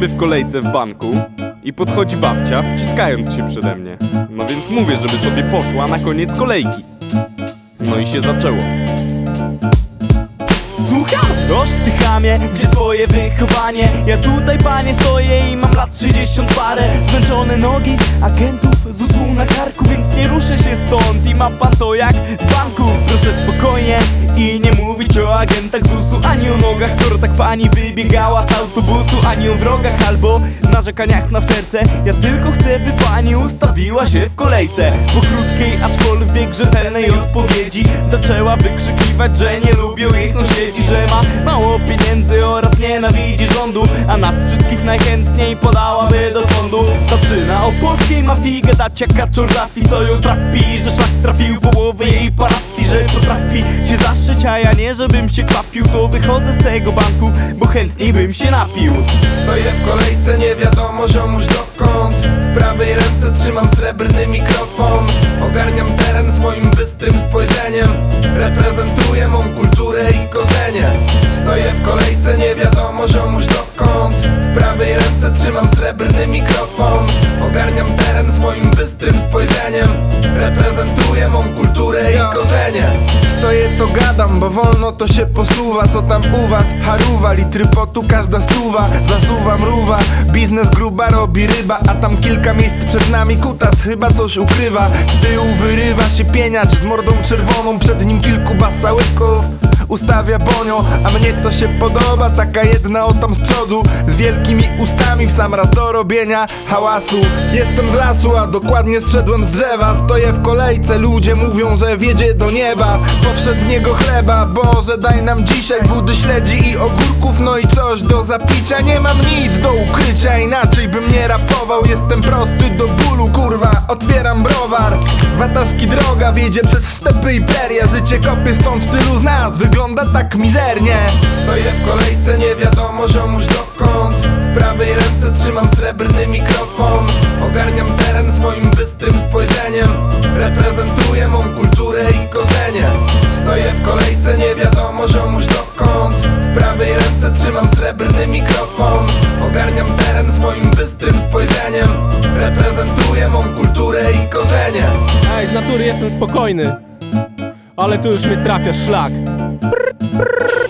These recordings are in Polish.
w kolejce w banku i podchodzi babcia, wciskając się przede mnie. No więc mówię, żeby sobie poszła na koniec kolejki. No i się zaczęło. Słucham! Dość ty chamie, gdzie twoje wychowanie? Ja tutaj panie stoję i mam lat 60 parę Zmęczone nogi, agentów z usług na karku Więc nie ruszę się stąd i ma pan to jak w banku Proszę spokojnie i nie mówić o agentach z USU Ani o nogach, skoro tak pani wybiegała z autobusu Ani o wrogach albo narzekaniach na serce Ja tylko chcę, by pani ustawiła się w kolejce. Po krótkiej, aczkolwiek rzetelnej odpowiedzi Zaczęła wykrzykiwać, że nie lubią jej sąsiedzi Że ma mało pieniędzy oraz nienawidzi rządu A nas wszystkich najchętniej podałaby do sądu. Zaczyna o polskiej mafii gadać jak kaczor Co ją trapi, że szlak trafił połowę jej parafii Że potrafi się zaszyć, a ja nie żebym się kwapił To wychodzę z tego banku, bo chętniej bym się napił. Stoję w kolejce, nie wiadomo ziomuś dokąd. W prawej ręce trzymam srebrny mikrofon. Ogarniam teren swoim i korzenie Stoję to gadam, bo wolno to się posuwa. Co tam u was? Haruwa, litry potu, każda stuwa. Zasuwa mruwa, biznes gruba robi ryba A tam kilka miejsc przed nami kutas chyba coś ukrywa. Z tyłu wyrywa się pieniacz z mordą czerwoną Przed nim kilku basałyków Ustawia bonio, a mnie to się podoba Taka jedna o tam z przodu Z wielkimi ustami w sam raz do robienia hałasu. Jestem z lasu, a dokładnie zszedłem z drzewa. Stoję w kolejce, ludzie mówią, że wiedzie do nieba. Powszedniego chleba, Boże daj nam dzisiaj Wody śledzi i ogórków, no i coś do zapicia Nie mam nic do ukrycia, inaczej bym nie rapował Jestem prosty do bólu, kurwa, otwieram browar Wataszki droga wiedzie przez stepy i prerie Życie kopie stąd tylu z nas, wygląda tak mizernie. Stoję w kolejce, nie wiadomo ziomuś dokąd. W prawej ręce trzymam srebrny mikrofon. Ogarniam teren swoim bystrym spojrzeniem. Reprezentuję mą Jestem spokojny Ale tu już mnie trafia szlak.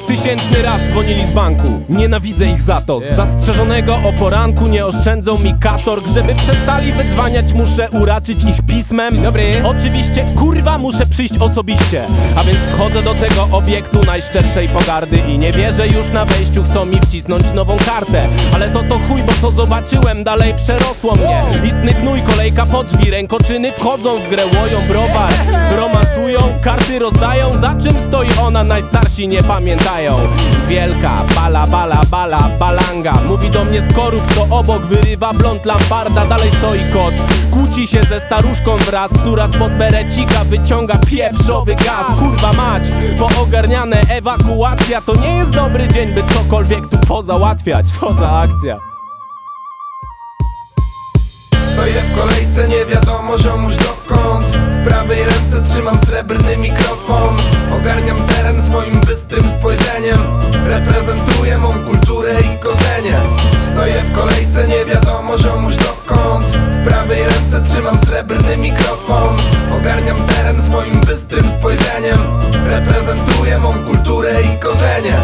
Tysięczny raz dzwonili z banku. Nienawidzę ich za to. Z zastrzeżonego o poranku nie oszczędzą mi katorg Żeby przestali wydzwaniać. Muszę uraczyć ich pismem. Dobry. Oczywiście kurwa muszę przyjść osobiście. A więc wchodzę do tego obiektu najszczerszej pogardy I nie wierzę już na wejściu. Chcą mi wcisnąć nową kartę. Ale to to chuj, bo co zobaczyłem dalej przerosło mnie. Istny gnój, kolejka po drzwi. Rękoczyny wchodzą w grę, łoją browar. Romansują, karty rozdają. Za czym stoi ona, najstarsi nie pamiętają Wielka, bala, bala, bala, balanga. Mówi do mnie skorup, to obok wyrywa blond lamparda. Dalej stoi kot, kłóci się ze staruszką wraz Która spod berecika wyciąga pieprzowy gaz. Kurwa mać, poogarniane ewakuacja. To nie jest dobry dzień, by cokolwiek tu pozałatwiać. Co za akcja. Stoję w kolejce, nie wiadomo ziomuś dokąd. W prawej ręce trzymam srebrny mikrofon. Ogarniam bystrym sumieniem Reprezentuję mą kulturę i korzenie. Stoję w kolejce, nie wiadomo ziomuś dokąd. W prawej ręce trzymam srebrny mikrofon. Ogarniam teren swoim bystrym spojrzeniem. Reprezentuję mą kulturę i korzenie.